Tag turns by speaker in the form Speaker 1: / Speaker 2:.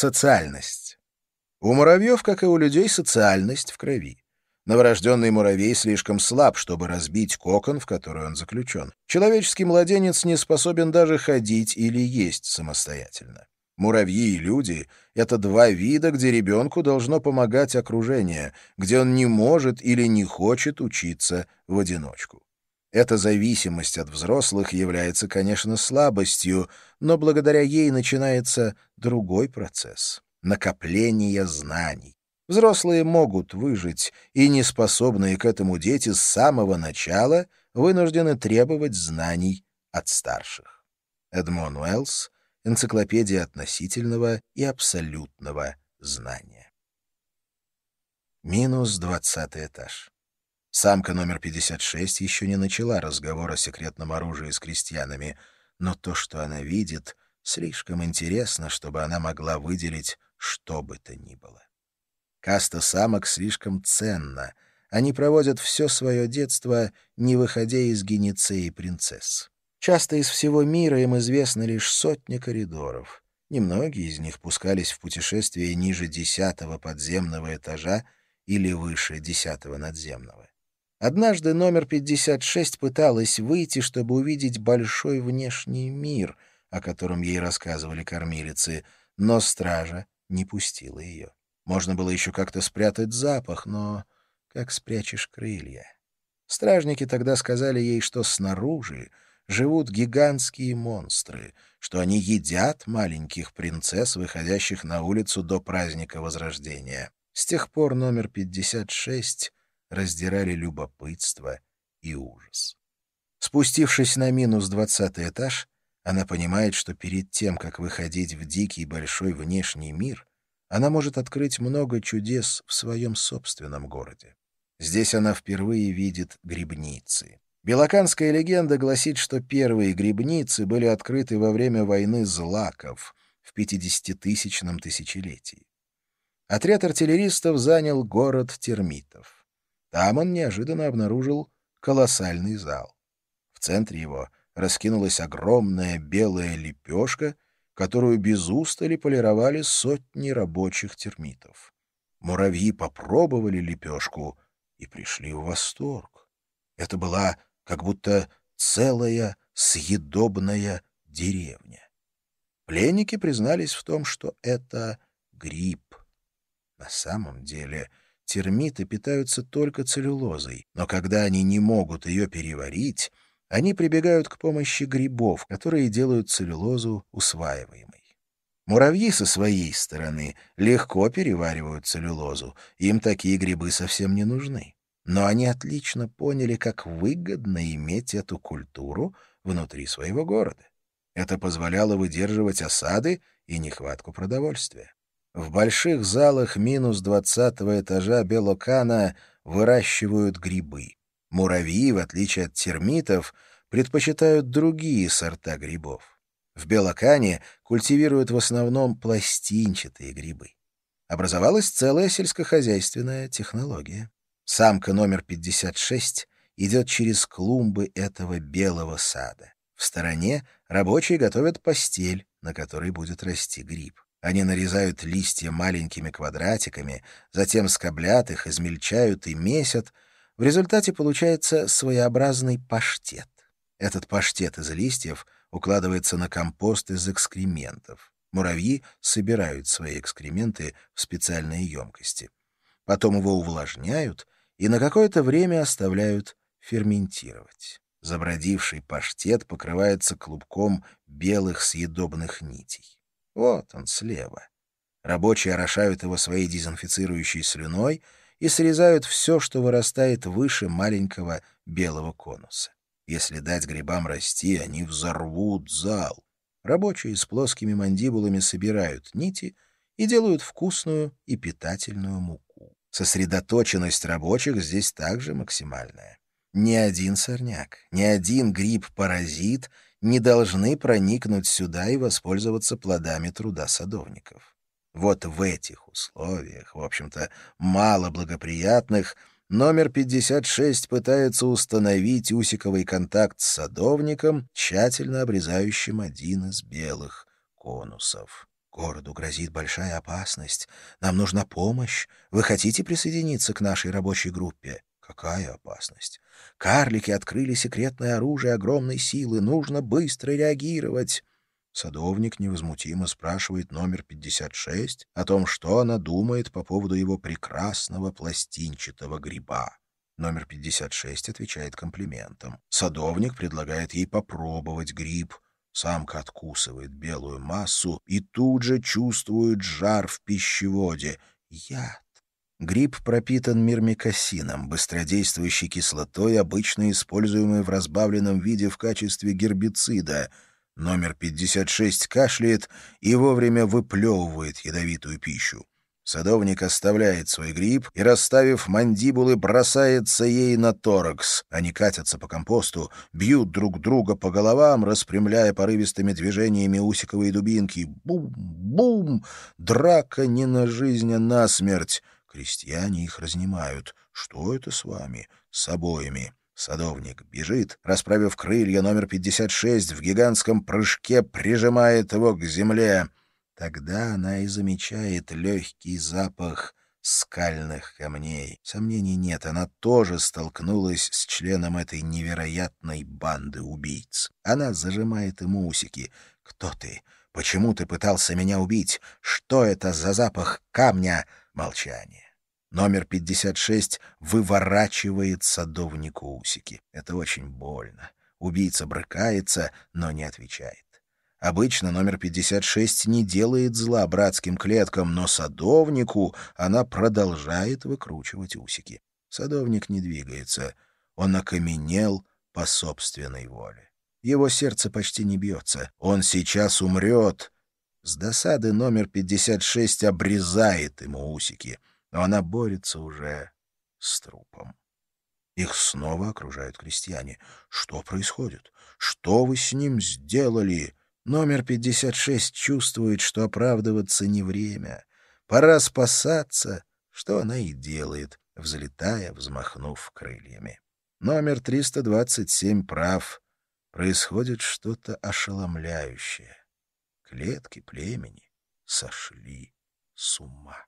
Speaker 1: Социальность. У муравьев, как и у людей, социальность в крови. Новорожденный муравей слишком слаб, чтобы разбить кокон, в который он заключен. Человеческий младенец не способен даже ходить или есть самостоятельно. Муравьи и люди — это два вида, где ребенку должно помогать окружение, где он не может или не хочет учиться в одиночку. Эта зависимость от взрослых является, конечно, слабостью, но благодаря ей начинается другой процесс — накопление знаний. Взрослые могут выжить, и неспособные к этому дети с самого начала вынуждены требовать знаний от старших. Эдмон Уэллс, Энциклопедия относительного и абсолютного знания. Минус двадцатый этаж. Самка номер 56 еще не начала разговор о секретном оружии с крестьянами, но то, что она видит, слишком интересно, чтобы она могла выделить что бы то ни было. Каста самок слишком ценна. Они проводят все свое детство, не выходя из геницеи принцесс. Часто из всего мира им известно лишь сотни коридоров. Немногие из них пускались в путешествие ниже десятого подземного этажа или выше десятого надземного. Однажды номер 56 пыталась выйти, чтобы увидеть большой внешний мир, о котором ей рассказывали кормилицы, но стража не пустила ее. Можно было еще как-то спрятать запах, но как спрячешь крылья? Стражники тогда сказали ей, что снаружи живут гигантские монстры, что они едят маленьких принцесс, выходящих на улицу до праздника Возрождения. С тех пор номер 56 раздирали любопытство и ужас. Спустившись на минус двадцатый этаж, она понимает, что перед тем, как выходить в дикий большой внешний мир, она может открыть много чудес в своем собственном городе. Здесь она впервые видит грибницы. Белоканская легенда гласит, что первые грибницы были открыты во время войны Злаков в 50-тысячном тысячелетии. Отряд артиллеристов занял город термитов. Там он неожиданно обнаружил колоссальный зал. В центре его раскинулась огромная белая лепешка — которую без устали полировали сотни рабочих термитов. Муравьи попробовали лепешку и пришли в восторг. Это была как будто целая съедобная деревня. Пленники признались в том, что это гриб. На самом деле термиты питаются только целлюлозой, но когда они не могут ее переварить, они прибегают к помощи грибов, которые делают целлюлозу усваиваемой. Муравьи со своей стороны легко переваривают целлюлозу, им такие грибы совсем не нужны. Но они отлично поняли, как выгодно иметь эту культуру внутри своего города. Это позволяло выдерживать осады и нехватку продовольствия. В больших залах минус двадцатого этажа Белокана выращивают грибы. Муравьи, в отличие от термитов, предпочитают другие сорта грибов. В Белокане культивируют в основном пластинчатые грибы. Образовалась целая сельскохозяйственная технология. Самка номер 56 идет через клумбы этого белого сада. В стороне рабочие готовят постель, на которой будет расти гриб. Они нарезают листья маленькими квадратиками, затем скоблят их, измельчают и месят — в результате получается своеобразный паштет. Этот паштет из листьев укладывается на компост из экскрементов. Муравьи собирают свои экскременты в специальные емкости. Потом его увлажняют и на какое-то время оставляют ферментировать. Забродивший паштет покрывается клубком белых съедобных нитей. Вот он слева. Рабочие орошают его своей дезинфицирующей слюной — и срезают все, что вырастает выше маленького белого конуса. Если дать грибам расти, они взорвут зал. Рабочие с плоскими мандибулами собирают нити и делают вкусную и питательную муку. Сосредоточенность рабочих здесь также максимальная. Ни один сорняк, ни один гриб-паразит не должны проникнуть сюда и воспользоваться плодами труда садовников. Вот в этих условиях, в общем-то, мало благоприятных, номер 56 пытается установить усиковый контакт с садовником, тщательно обрезающим один из белых конусов. Городу грозит большая опасность. Нам нужна помощь. Вы хотите присоединиться к нашей рабочей группе? Какая опасность? Карлики открыли секретное оружие огромной силы. Нужно быстро реагировать. Садовник невозмутимо спрашивает номер 56 о том, что она думает по поводу его прекрасного пластинчатого гриба. Номер 56 отвечает комплиментом. Садовник предлагает ей попробовать гриб. Самка откусывает белую массу и тут же чувствует жар в пищеводе. Яд. Гриб пропитан мирмикосином, быстродействующей кислотой, обычно используемой в разбавленном виде в качестве гербицида — Номер 56 кашляет и вовремя выплевывает ядовитую пищу. Садовник оставляет свой гриб и, расставив мандибулы, бросается ей на торакс. Они катятся по компосту, бьют друг друга по головам, распрямляя порывистыми движениями усиковые дубинки. Бум! Драка не на жизнь, а на смерть. Крестьяне их разнимают. Что это с вами? С обоими. Садовник бежит, расправив крылья номер 56, в гигантском прыжке прижимает его к земле. Тогда она и замечает легкий запах скальных камней. Сомнений нет, она тоже столкнулась с членом этой невероятной банды убийц. Она зажимает ему усики. «Кто ты? Почему ты пытался меня убить? Что это за запах камня?» Молчание. Номер 56 выворачивает садовнику усики. Это очень больно. Убийца брыкается, но не отвечает. Обычно номер 56 не делает зла братским клеткам, но садовнику она продолжает выкручивать усики. Садовник не двигается. Он окаменел по собственной воле. Его сердце почти не бьется. Он сейчас умрет. С досады номер 56 обрезает ему усики — но она борется уже с трупом. Их снова окружают крестьяне. Что происходит? Что вы с ним сделали? Номер 56 чувствует, что оправдываться не время. Пора спасаться, что она и делает, взлетая, взмахнув крыльями. Номер 327 прав. Происходит что-то ошеломляющее. Клетки племени сошли с ума.